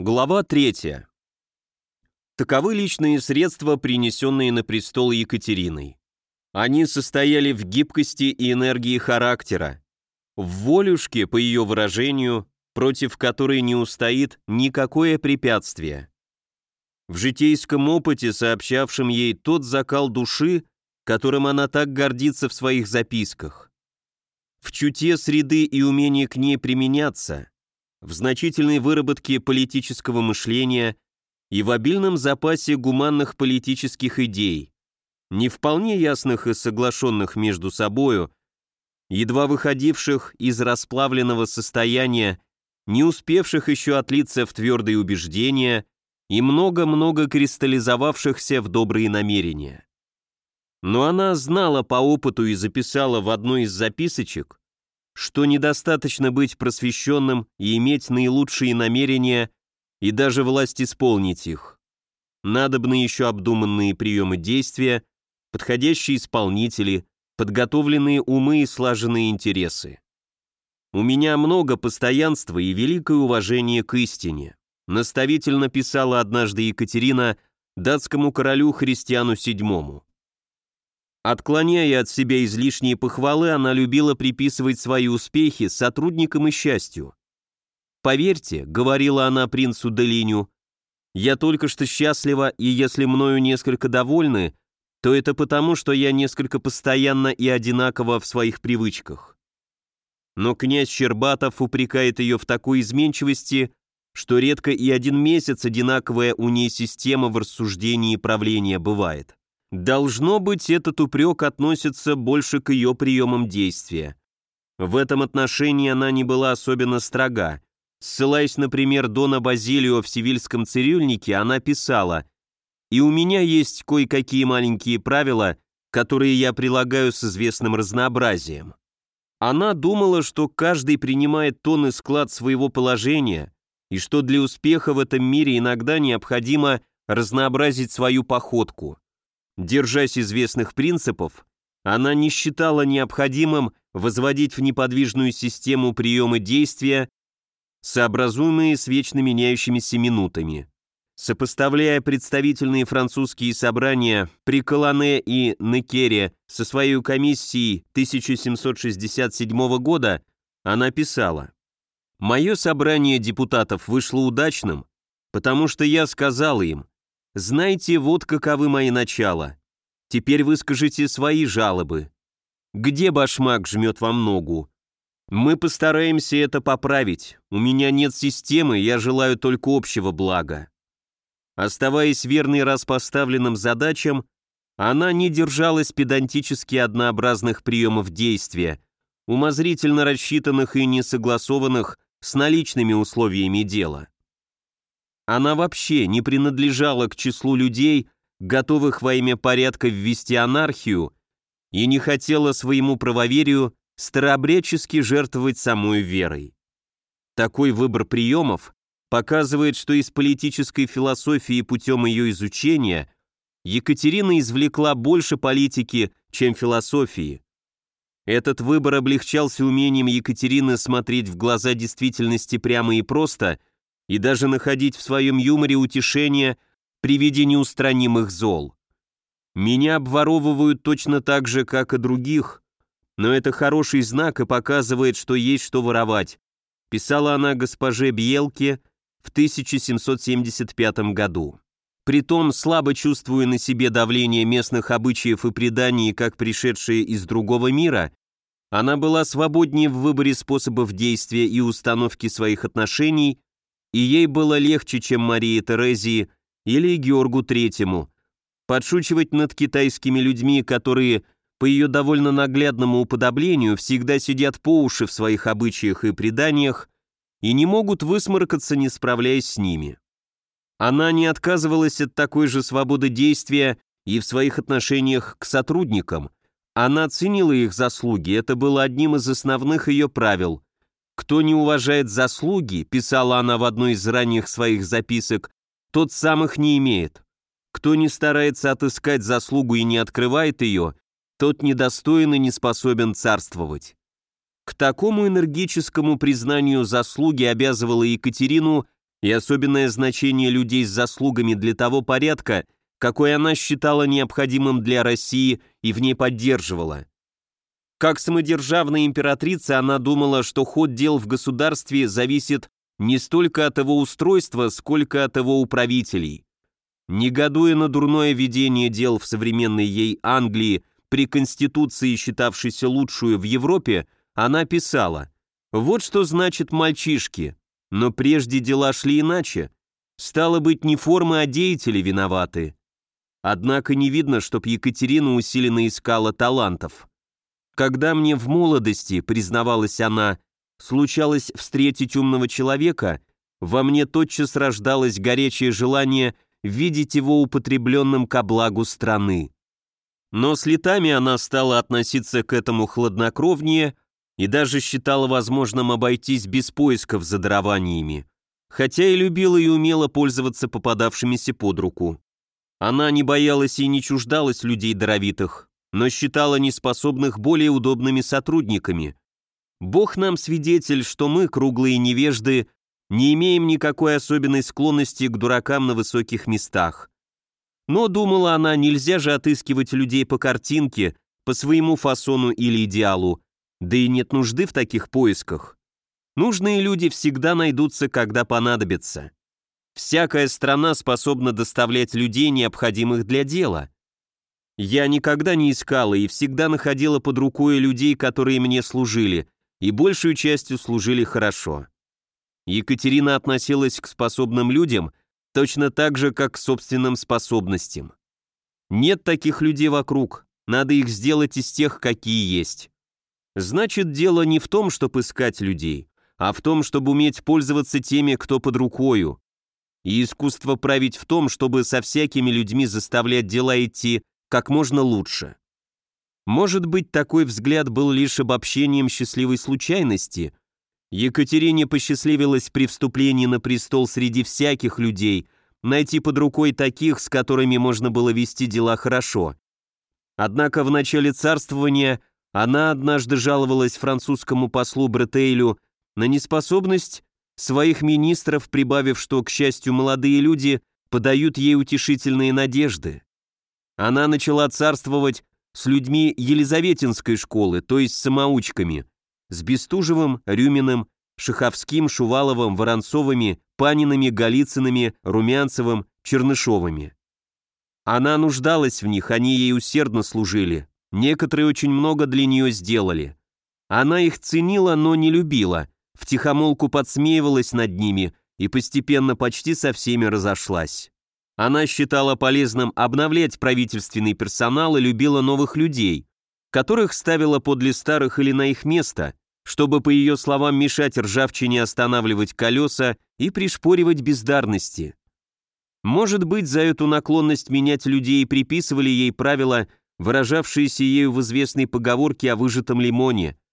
Глава 3. Таковы личные средства, принесенные на престол Екатериной. Они состояли в гибкости и энергии характера, в волюшке, по ее выражению, против которой не устоит никакое препятствие. В житейском опыте, сообщавшем ей тот закал души, которым она так гордится в своих записках. В чуте среды и умении к ней применяться, в значительной выработке политического мышления и в обильном запасе гуманных политических идей, не вполне ясных и соглашенных между собою, едва выходивших из расплавленного состояния, не успевших еще отлиться в твердые убеждения и много-много кристаллизовавшихся в добрые намерения. Но она знала по опыту и записала в одной из записочек, что недостаточно быть просвещенным и иметь наилучшие намерения и даже власть исполнить их. Надобны еще обдуманные приемы действия, подходящие исполнители, подготовленные умы и слаженные интересы. У меня много постоянства и великое уважение к истине. Наставительно писала однажды Екатерина датскому королю Христиану VII. Отклоняя от себя излишние похвалы, она любила приписывать свои успехи сотрудникам и счастью. «Поверьте», — говорила она принцу Делиню, «я только что счастлива, и если мною несколько довольны, то это потому, что я несколько постоянно и одинаково в своих привычках». Но князь Щербатов упрекает ее в такой изменчивости, что редко и один месяц одинаковая у ней система в рассуждении и правлении бывает. Должно быть, этот упрек относится больше к ее приемам действия. В этом отношении она не была особенно строга. Ссылаясь, например, Дона Базилио в Севильском цирюльнике, она писала «И у меня есть кое-какие маленькие правила, которые я прилагаю с известным разнообразием». Она думала, что каждый принимает тон и склад своего положения, и что для успеха в этом мире иногда необходимо разнообразить свою походку. Держась известных принципов, она не считала необходимым возводить в неподвижную систему приемы действия, сообразуемые с вечно меняющимися минутами. Сопоставляя представительные французские собрания при Колоне и Некере со своей комиссией 1767 года, она писала «Мое собрание депутатов вышло удачным, потому что я сказал им, знаете, вот каковы мои начала. Теперь выскажите свои жалобы. Где башмак жмет вам ногу? Мы постараемся это поправить. У меня нет системы, я желаю только общего блага. Оставаясь верной раз поставленным задачам, она не держалась педантически однообразных приемов действия, умозрительно рассчитанных и несогласованных с наличными условиями дела. Она вообще не принадлежала к числу людей, готовых во имя порядка ввести анархию, и не хотела своему правоверию старообрядчески жертвовать самой верой. Такой выбор приемов показывает, что из политической философии путем ее изучения Екатерина извлекла больше политики, чем философии. Этот выбор облегчался умением Екатерины смотреть в глаза действительности прямо и просто и даже находить в своем юморе утешение при виде неустранимых зол. Меня обворовывают точно так же, как и других, но это хороший знак и показывает, что есть что воровать, писала она госпоже Бьелке в 1775 году. Притом, слабо чувствуя на себе давление местных обычаев и преданий, как пришедшие из другого мира, она была свободнее в выборе способов действия и установки своих отношений и ей было легче, чем Марии Терезии или Георгу Третьему, подшучивать над китайскими людьми, которые, по ее довольно наглядному уподоблению, всегда сидят по уши в своих обычаях и преданиях и не могут высморкаться, не справляясь с ними. Она не отказывалась от такой же свободы действия и в своих отношениях к сотрудникам. Она ценила их заслуги, это было одним из основных ее правил – «Кто не уважает заслуги», писала она в одной из ранних своих записок, тот сам их не имеет. Кто не старается отыскать заслугу и не открывает ее, тот недостоин и не способен царствовать. К такому энергическому признанию заслуги обязывала Екатерину и особенное значение людей с заслугами для того порядка, какой она считала необходимым для России и в ней поддерживала. Как самодержавная императрица она думала, что ход дел в государстве зависит не столько от его устройства, сколько от его управителей. Негодуя на дурное ведение дел в современной ей Англии при Конституции, считавшейся лучшую в Европе, она писала «Вот что значит мальчишки, но прежде дела шли иначе. Стало быть, не формы, а деятели виноваты». Однако не видно, чтоб Екатерина усиленно искала талантов. Когда мне в молодости, признавалась она, случалось встретить умного человека, во мне тотчас рождалось горячее желание видеть его употребленным ко благу страны. Но с летами она стала относиться к этому хладнокровнее и даже считала возможным обойтись без поисков за дарованиями, хотя и любила и умела пользоваться попадавшимися под руку. Она не боялась и не чуждалась людей даровитых, но считала неспособных более удобными сотрудниками. Бог нам свидетель, что мы, круглые невежды, не имеем никакой особенной склонности к дуракам на высоких местах. Но, думала она, нельзя же отыскивать людей по картинке, по своему фасону или идеалу, да и нет нужды в таких поисках. Нужные люди всегда найдутся, когда понадобятся. Всякая страна способна доставлять людей, необходимых для дела. Я никогда не искала и всегда находила под рукой людей, которые мне служили, и большую частью служили хорошо. Екатерина относилась к способным людям точно так же, как к собственным способностям. Нет таких людей вокруг, надо их сделать из тех, какие есть. Значит, дело не в том, чтобы искать людей, а в том, чтобы уметь пользоваться теми, кто под рукою, и искусство править в том, чтобы со всякими людьми заставлять дела идти как можно лучше. Может быть, такой взгляд был лишь обобщением счастливой случайности. Екатерине посчастливилось при вступлении на престол среди всяких людей найти под рукой таких, с которыми можно было вести дела хорошо. Однако в начале царствования она однажды жаловалась французскому послу Бретейлю на неспособность своих министров, прибавив, что, к счастью, молодые люди подают ей утешительные надежды. Она начала царствовать с людьми Елизаветинской школы, то есть самоучками, с Бестужевым, Рюминым, Шаховским, Шуваловым, Воронцовыми, Паниными, Голицынами, Румянцевым, Чернышовыми. Она нуждалась в них, они ей усердно служили. Некоторые очень много для нее сделали. Она их ценила, но не любила, втихомолку подсмеивалась над ними и постепенно почти со всеми разошлась. Она считала полезным обновлять правительственный персонал и любила новых людей, которых ставила подле старых или на их место, чтобы, по ее словам, мешать ржавчине останавливать колеса и пришпоривать бездарности. Может быть, за эту наклонность менять людей приписывали ей правила, выражавшиеся ею в известной поговорке о выжатом лимоне –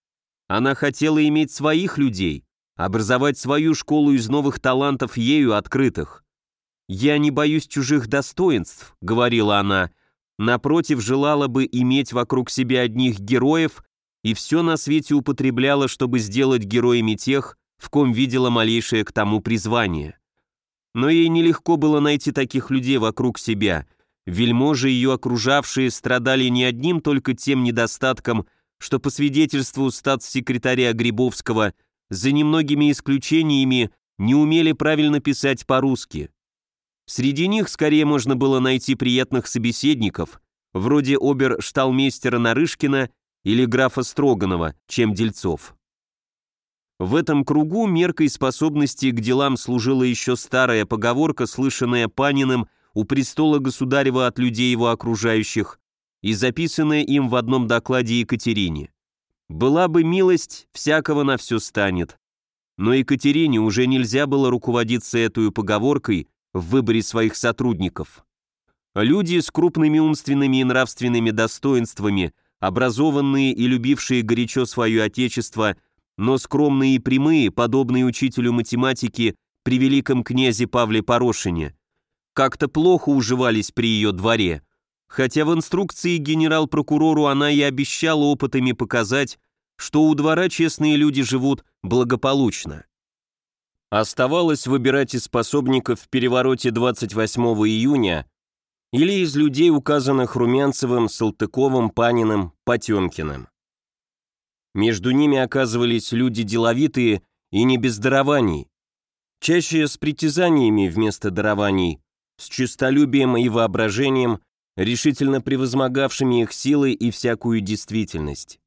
она хотела иметь своих людей, образовать свою школу из новых талантов ею открытых. «Я не боюсь чужих достоинств», — говорила она, напротив, желала бы иметь вокруг себя одних героев и все на свете употребляла, чтобы сделать героями тех, в ком видела малейшее к тому призвание. Но ей нелегко было найти таких людей вокруг себя. Вельможи ее окружавшие страдали не одним только тем недостатком, что по свидетельству статс-секретаря Грибовского за немногими исключениями не умели правильно писать по-русски. Среди них скорее можно было найти приятных собеседников, вроде обер-шталмейстера Нарышкина или графа Строганова, чем дельцов. В этом кругу меркой способности к делам служила еще старая поговорка, слышанная Паниным у престола государева от людей его окружающих, и записанное им в одном докладе Екатерине. «Была бы милость, всякого на все станет». Но Екатерине уже нельзя было руководиться этой поговоркой в выборе своих сотрудников. Люди с крупными умственными и нравственными достоинствами, образованные и любившие горячо свое отечество, но скромные и прямые, подобные учителю математики при великом князе Павле Порошине, как-то плохо уживались при ее дворе – хотя в инструкции генерал-прокурору она и обещала опытами показать, что у двора честные люди живут благополучно. Оставалось выбирать из способников в перевороте 28 июня или из людей, указанных Румянцевым, Салтыковым, Паниным, Потемкиным. Между ними оказывались люди деловитые и не без дарований, чаще с притязаниями вместо дарований, с честолюбием и воображением, решительно превозмогавшими их силы и всякую действительность.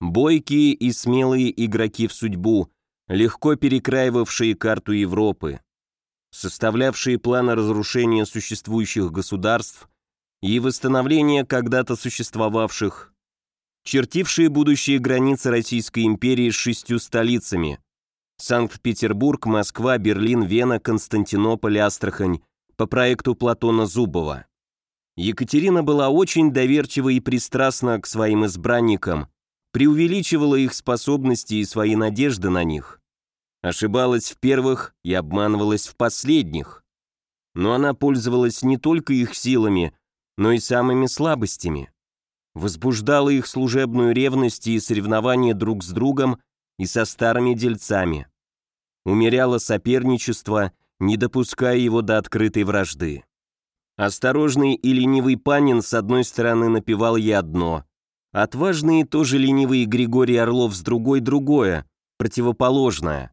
Бойкие и смелые игроки в судьбу, легко перекраивавшие карту Европы, составлявшие планы разрушения существующих государств и восстановления когда-то существовавших, чертившие будущие границы Российской империи с шестью столицами – Санкт-Петербург, Москва, Берлин, Вена, Константинополь, Астрахань по проекту Платона Зубова. Екатерина была очень доверчива и пристрастна к своим избранникам, преувеличивала их способности и свои надежды на них. Ошибалась в первых и обманывалась в последних. Но она пользовалась не только их силами, но и самыми слабостями. Возбуждала их служебную ревность и соревнования друг с другом и со старыми дельцами умеряла соперничество, не допуская его до открытой вражды. Осторожный и ленивый Панин с одной стороны напевал ей одно, отважный тоже ленивый Григорий Орлов с другой другое, противоположное.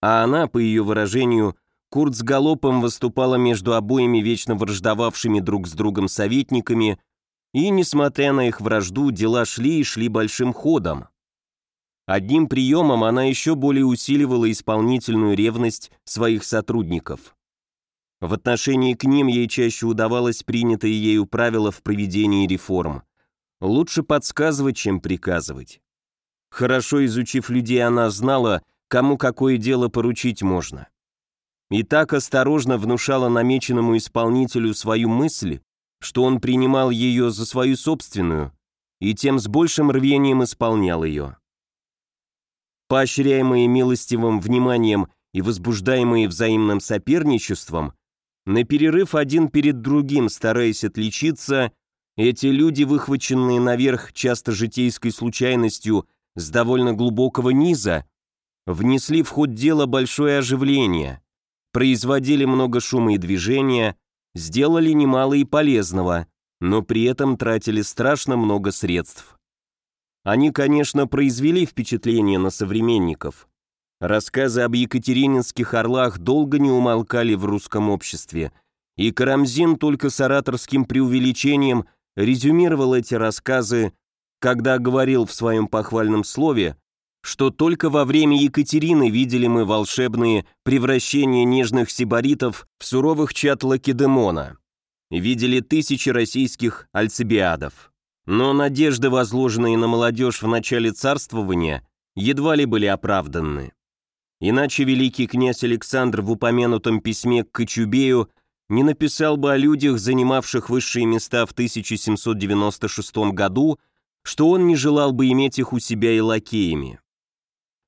А она, по ее выражению, Курт с галопом выступала между обоими вечно враждовавшими друг с другом советниками, и, несмотря на их вражду, дела шли и шли большим ходом. Одним приемом она еще более усиливала исполнительную ревность своих сотрудников. В отношении к ним ей чаще удавалось принятое ею правило в проведении реформ. Лучше подсказывать, чем приказывать. Хорошо изучив людей, она знала, кому какое дело поручить можно. И так осторожно внушала намеченному исполнителю свою мысль, что он принимал ее за свою собственную, и тем с большим рвением исполнял ее. Поощряемые милостивым вниманием и возбуждаемые взаимным соперничеством, на перерыв один перед другим, стараясь отличиться, эти люди, выхваченные наверх часто житейской случайностью с довольно глубокого низа, внесли в ход дела большое оживление, производили много шума и движения, сделали немало и полезного, но при этом тратили страшно много средств. Они, конечно, произвели впечатление на современников. Рассказы об екатерининских орлах долго не умолкали в русском обществе, и Карамзин только с ораторским преувеличением резюмировал эти рассказы, когда говорил в своем похвальном слове, что только во время Екатерины видели мы волшебные превращения нежных сибаритов в суровых чад Лакедемона, видели тысячи российских альцибиадов. Но надежды, возложенные на молодежь в начале царствования, едва ли были оправданы. Иначе великий князь Александр в упомянутом письме к Кочубею не написал бы о людях, занимавших высшие места в 1796 году, что он не желал бы иметь их у себя и лакеями.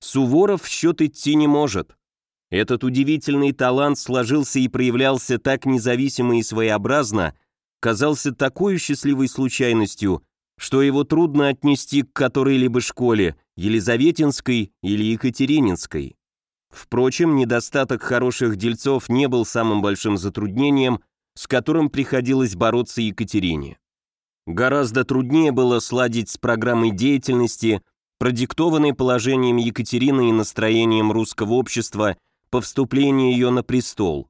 Суворов в счет идти не может. Этот удивительный талант сложился и проявлялся так независимо и своеобразно, казался такой счастливой случайностью, что его трудно отнести к которой-либо школе, Елизаветинской или Екатерининской. Впрочем, недостаток хороших дельцов не был самым большим затруднением, с которым приходилось бороться Екатерине. Гораздо труднее было сладить с программой деятельности, продиктованной положением Екатерины и настроением русского общества по вступлению ее на престол.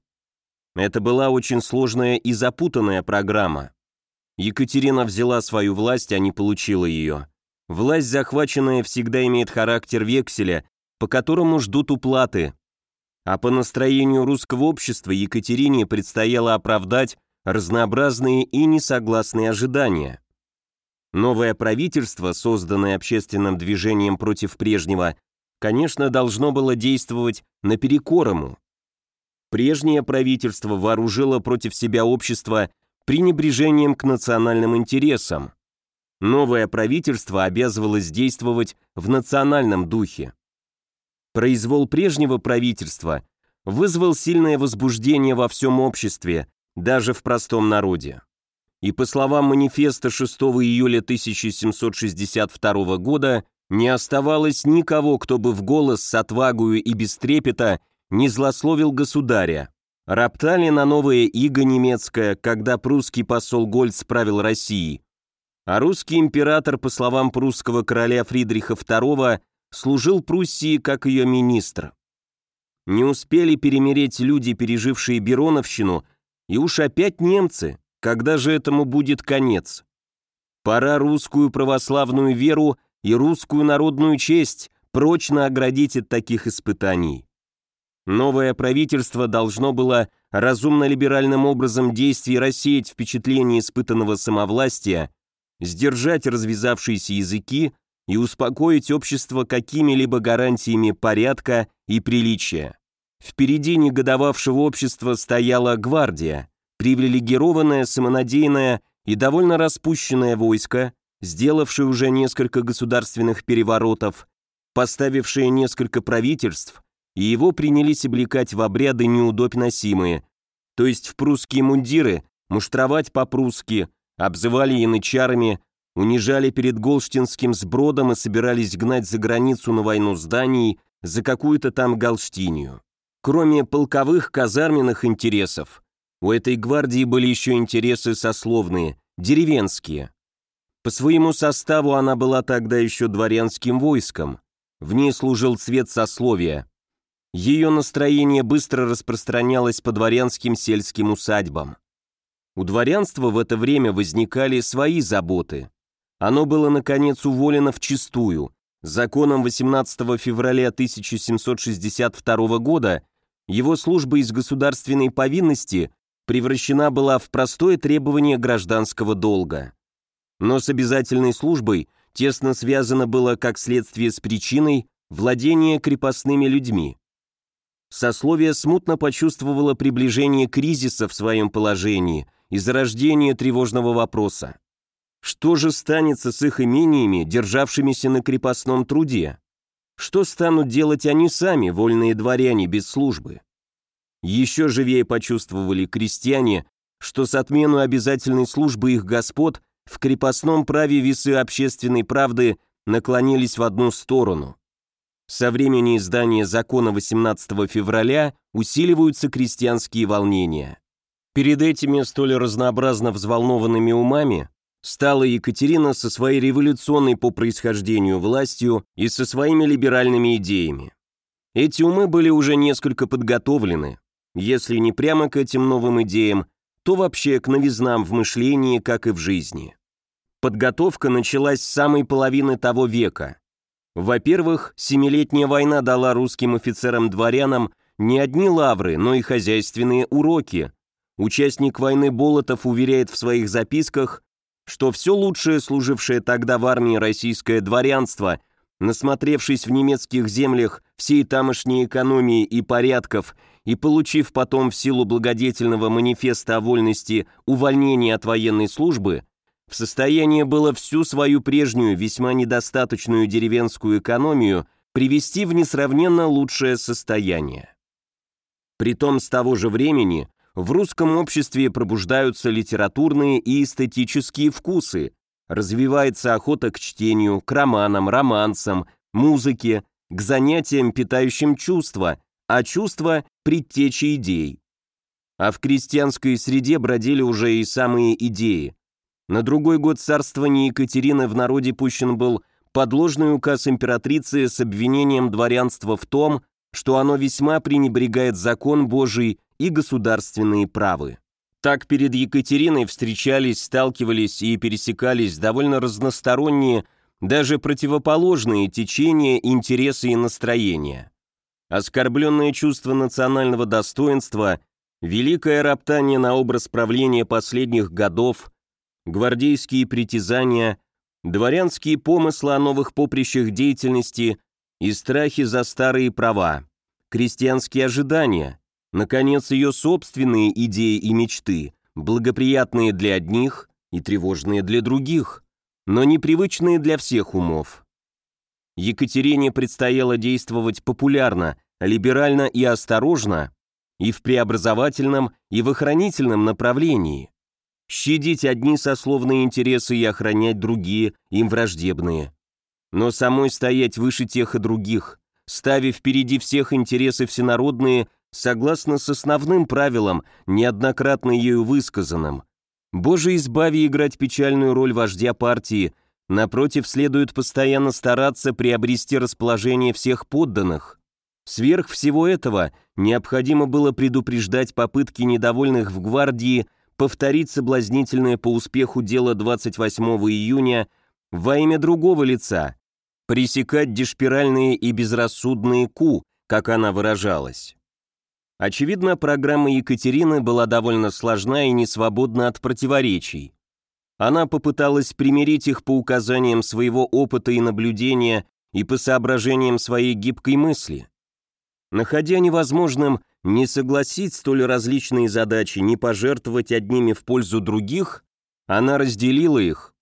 Это была очень сложная и запутанная программа. Екатерина взяла свою власть, а не получила ее. Власть, захваченная, всегда имеет характер векселя, по которому ждут уплаты. А по настроению русского общества Екатерине предстояло оправдать разнообразные и несогласные ожидания. Новое правительство, созданное общественным движением против прежнего, конечно, должно было действовать наперекор ему. Прежнее правительство вооружило против себя общество пренебрежением к национальным интересам. Новое правительство обязывалось действовать в национальном духе. Произвол прежнего правительства вызвал сильное возбуждение во всем обществе, даже в простом народе. И по словам манифеста 6 июля 1762 года, не оставалось никого, кто бы в голос с отвагою и без трепета не злословил государя. Роптали на новое иго немецкое, когда прусский посол Гольц правил Россией. А русский император, по словам прусского короля Фридриха II, служил Пруссии как ее министр. Не успели перемереть люди, пережившие Бероновщину, и уж опять немцы, когда же этому будет конец? Пора русскую православную веру и русскую народную честь прочно оградить от таких испытаний. Новое правительство должно было разумно-либеральным образом действий рассеять впечатление испытанного самовластия, сдержать развязавшиеся языки и успокоить общество какими-либо гарантиями порядка и приличия. Впереди негодовавшего общества стояла гвардия, привилегированное, самонадеянное и довольно распущенное войско, сделавшее уже несколько государственных переворотов, поставившее несколько правительств, и его принялись облекать в обряды неудобь носимые, то есть в прусские мундиры, муштровать по-прусски, обзывали янычарами, унижали перед Голштинским сбродом и собирались гнать за границу на войну зданий за какую-то там Галштинию. Кроме полковых казарменных интересов, у этой гвардии были еще интересы сословные, деревенские. По своему составу она была тогда еще дворянским войском, в ней служил цвет сословия. Ее настроение быстро распространялось по дворянским сельским усадьбам. У дворянства в это время возникали свои заботы. Оно было, наконец, уволено вчистую. Законом 18 февраля 1762 года его служба из государственной повинности превращена была в простое требование гражданского долга. Но с обязательной службой тесно связано было как следствие с причиной владения крепостными людьми. Сословие смутно почувствовало приближение кризиса в своем положении – и зарождение тревожного вопроса. Что же станется с их имениями, державшимися на крепостном труде? Что станут делать они сами, вольные дворяне, без службы? Еще живее почувствовали крестьяне, что с отмену обязательной службы их господ в крепостном праве весы общественной правды наклонились в одну сторону. Со времени издания закона 18 февраля усиливаются крестьянские волнения. Перед этими столь разнообразно взволнованными умами стала Екатерина со своей революционной по происхождению властью и со своими либеральными идеями. Эти умы были уже несколько подготовлены, если не прямо к этим новым идеям, то вообще к новизнам в мышлении, как и в жизни. Подготовка началась с самой половины того века. Во-первых, Семилетняя война дала русским офицерам-дворянам не одни лавры, но и хозяйственные уроки, Участник войны Болотов уверяет в своих записках, что все лучшее, служившее тогда в армии российское дворянство, насмотревшись в немецких землях всей тамошней экономии и порядков и получив потом в силу благодетельного манифеста о вольности увольнение от военной службы, в состоянии было всю свою прежнюю, весьма недостаточную деревенскую экономию привести в несравненно лучшее состояние. Притом с того же времени в русском обществе пробуждаются литературные и эстетические вкусы, развивается охота к чтению, к романам, романсам, музыке, к занятиям, питающим чувства, а чувства – предтечи идей. А в крестьянской среде бродили уже и самые идеи. На другой год царствования Екатерины в народе пущен был подложный указ императрицы с обвинением дворянства в том, что оно весьма пренебрегает закон Божий и государственные правы. Так перед Екатериной встречались, сталкивались и пересекались довольно разносторонние, даже противоположные течения, интересы и настроения. Оскорбленное чувство национального достоинства, великое роптание на образ правления последних годов, гвардейские притязания, дворянские помыслы о новых поприщах деятельности и страхи за старые права, крестьянские ожидания, Наконец, ее собственные идеи и мечты, благоприятные для одних и тревожные для других, но непривычные для всех умов. Екатерине предстояло действовать популярно, либерально и осторожно, и в преобразовательном, и в охранительном направлении. Щадить одни сословные интересы и охранять другие, им враждебные. Но самой стоять выше тех и других, ставя впереди всех интересы всенародные, согласно с основным правилам, неоднократно ею высказанным. Боже, избави играть печальную роль вождя партии, напротив, следует постоянно стараться приобрести расположение всех подданных. Сверх всего этого, необходимо было предупреждать попытки недовольных в гвардии повторить соблазнительное по успеху дело 28 июня во имя другого лица, пресекать дешпиральные и безрассудные ку, как она выражалась. Очевидно, программа Екатерины была довольно сложна и не свободна от противоречий. Она попыталась примирить их по указаниям своего опыта и наблюдения и по соображениям своей гибкой мысли. Находя невозможным не согласить столь различные задачи, не пожертвовать одними в пользу других, она разделила их,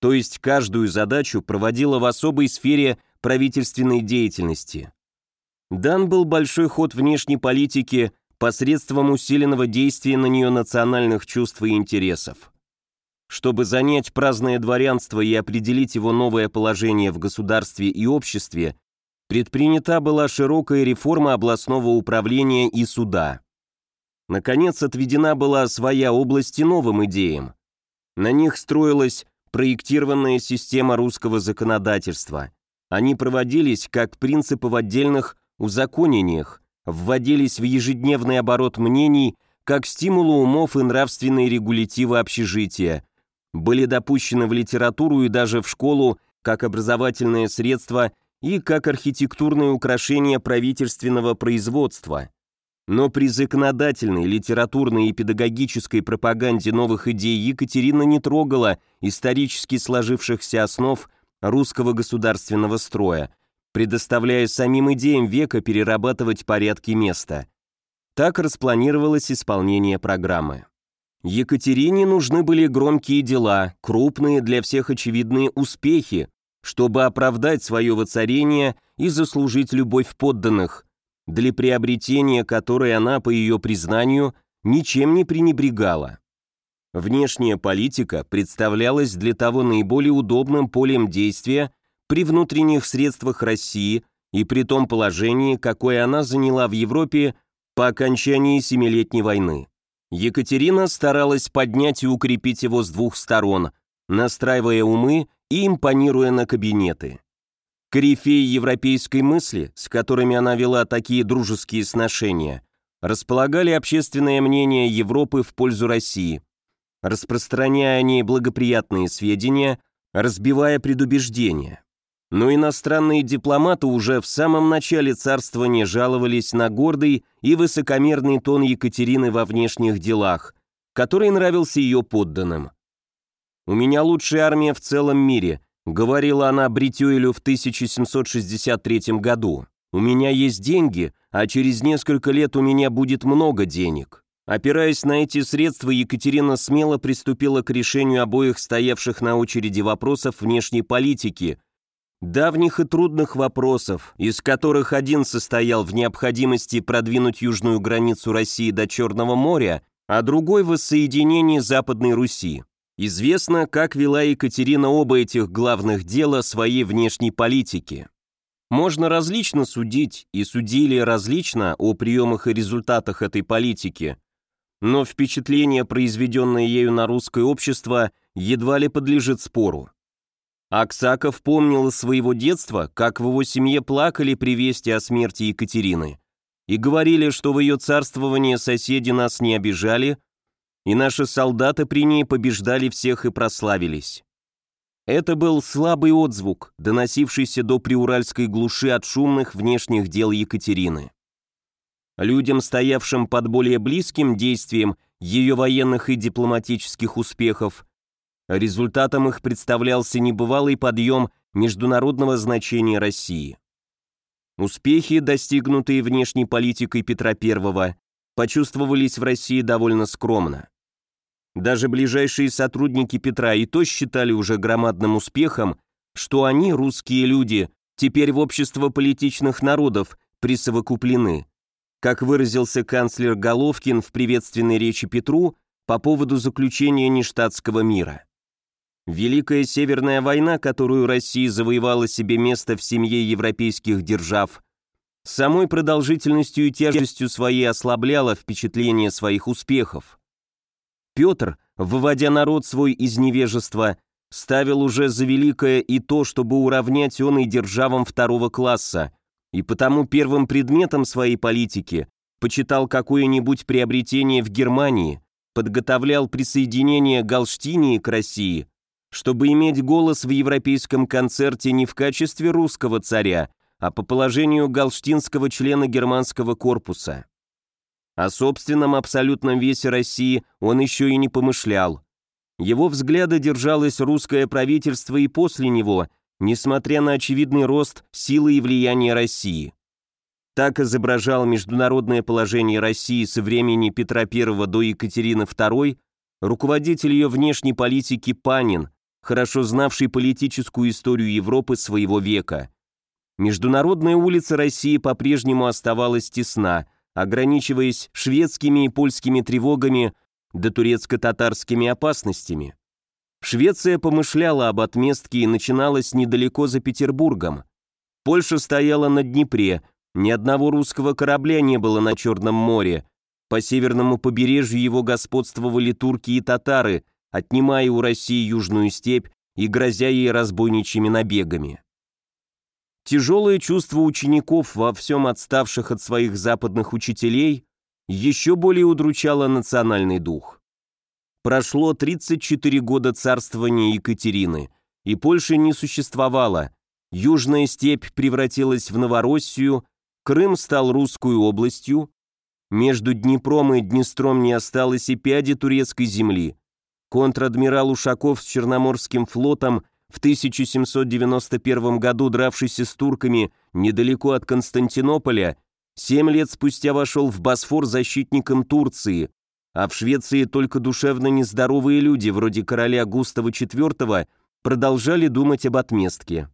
то есть каждую задачу проводила в особой сфере правительственной деятельности. Дан был большой ход внешней политики посредством усиленного действия на нее национальных чувств и интересов. Чтобы занять праздное дворянство и определить его новое положение в государстве и обществе, Предпринята была широкая реформа областного управления и суда. Наконец, отведена была своя область и новым идеям. На них строилась проектированная система русского законодательства. Они проводились как принципы в отдельных узаконениях, вводились в ежедневный оборот мнений, как стимулы умов и нравственные регулятивы общежития, были допущены в литературу и даже в школу как образовательное средство и как архитектурное украшение правительственного производства. Но при законодательной, литературной и педагогической пропаганде новых идей Екатерина не трогала исторически сложившихся основ русского государственного строя, предоставляя самим идеям века перерабатывать порядки места. Так распланировалось исполнение программы. Екатерине нужны были громкие дела, крупные для всех очевидные успехи, чтобы оправдать свое воцарение и заслужить любовь подданных, для приобретения которой она, по ее признанию, ничем не пренебрегала. Внешняя политика представлялась для того наиболее удобным полем действия при внутренних средствах России и при том положении, какое она заняла в Европе по окончании Семилетней войны. Екатерина старалась поднять и укрепить его с двух сторон, настраивая умы и импонируя на кабинеты. Корифеи европейской мысли, с которыми она вела такие дружеские сношения, располагали общественное мнение Европы в пользу России, распространяя о ней благоприятные сведения, разбивая предубеждения. Но иностранные дипломаты уже в самом начале царствования жаловались на гордый и высокомерный тон Екатерины во внешних делах, который нравился ее подданным. «У меня лучшая армия в целом мире», — говорила она Бритюэлю в 1763 году. «У меня есть деньги, а через несколько лет у меня будет много денег». Опираясь на эти средства, Екатерина смело приступила к решению обоих стоявших на очереди вопросов внешней политики, давних и трудных вопросов, из которых один состоял в необходимости продвинуть южную границу России до Черного моря, а другой воссоединении Западной Руси. Известно, как вела Екатерина оба этих главных дела своей внешней политики. Можно различно судить, и судили различно о приемах и результатах этой политики, но впечатление, произведенное ею на русское общество, едва ли подлежит спору. Аксаков помнил своего детства, как в его семье плакали при вести о смерти Екатерины и говорили, что в ее царствование соседи нас не обижали, и наши солдаты при ней побеждали всех и прославились. Это был слабый отзвук, доносившийся до приуральской глуши от шумных внешних дел Екатерины. Людям, стоявшим под более близким действием ее военных и дипломатических успехов, результатом их представлялся небывалый подъем международного значения России. Успехи, достигнутые внешней политикой Петра I, почувствовались в России довольно скромно. Даже ближайшие сотрудники Петра и то считали уже громадным успехом, что они, русские люди, теперь в общество политичных народов присовокуплены. Как выразился канцлер Головкин в приветственной речи Петру по поводу заключения нештатского мира. Великая Северная война, которую Россия завоевала себе место в семье европейских держав, самой продолжительностью и тяжестью своей ослабляла впечатление своих успехов. Петр, выводя народ свой из невежества, ставил уже за великое и то, чтобы уравнять он и державам второго класса, и потому первым предметом своей политики почитал какое-нибудь приобретение в Германии, подготовлял присоединение Галштинии к России, чтобы иметь голос в европейском концерте не в качестве русского царя, а по положению галштинского члена германского корпуса. О собственном абсолютном весе России он еще и не помышлял. Его взгляды держалось русское правительство и после него, несмотря на очевидный рост силы и влияния России. Так изображал международное положение России со времени Петра I до Екатерины II руководитель ее внешней политики Панин, хорошо знавший политическую историю Европы своего века. Международная улица России по-прежнему оставалась тесна, ограничиваясь шведскими и польскими тревогами да турецко-татарскими опасностями. Швеция помышляла об отместке и начиналась недалеко за Петербургом. Польша стояла на Днепре, ни одного русского корабля не было на Черном море. По северному побережью его господствовали турки и татары, отнимая у России южную степь и грозя ей разбойничьими набегами. Тяжелое чувство учеников во всем отставших от своих западных учителей еще более удручало национальный дух. Прошло 34 года царствования Екатерины, и Польши не существовало. Южная степь превратилась в Новороссию, Крым стал русской областью, между Днепром и Днестром не осталось и пяди турецкой земли. Контр-адмирал Ушаков с Черноморским флотом в 1791 году дравшийся с турками недалеко от Константинополя, семь лет спустя вошел в Босфор защитником Турции, а в Швеции только душевно нездоровые люди, вроде короля Густава IV, продолжали думать об отместке.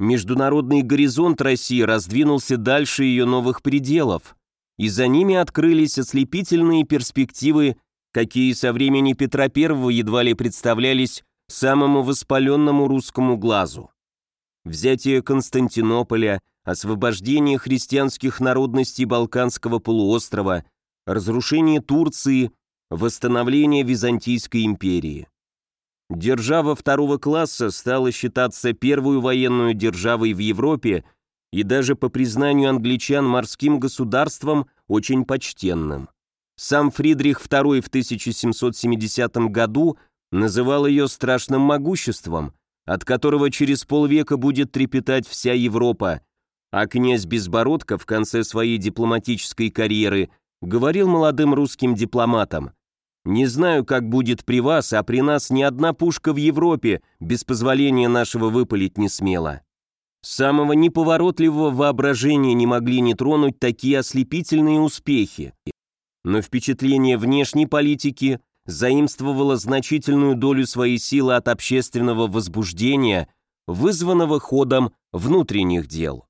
Международный горизонт России раздвинулся дальше ее новых пределов, и за ними открылись ослепительные перспективы, какие со времени Петра I едва ли представлялись самому воспаленному русскому глазу. Взятие Константинополя, освобождение христианских народностей Балканского полуострова, разрушение Турции, восстановление Византийской империи. Держава второго класса стала считаться первой военной державой в Европе и даже по признанию англичан морским государством очень почтенным. Сам Фридрих II в 1770 году называл ее страшным могуществом, от которого через полвека будет трепетать вся Европа, а князь Безбородко в конце своей дипломатической карьеры говорил молодым русским дипломатам – не знаю, как будет при вас, а при нас ни одна пушка в Европе без позволения нашего выпалить не смела. Самого неповоротливого воображения не могли не тронуть такие ослепительные успехи. Но впечатление внешней политики заимствовало значительную долю своей силы от общественного возбуждения, вызванного ходом внутренних дел.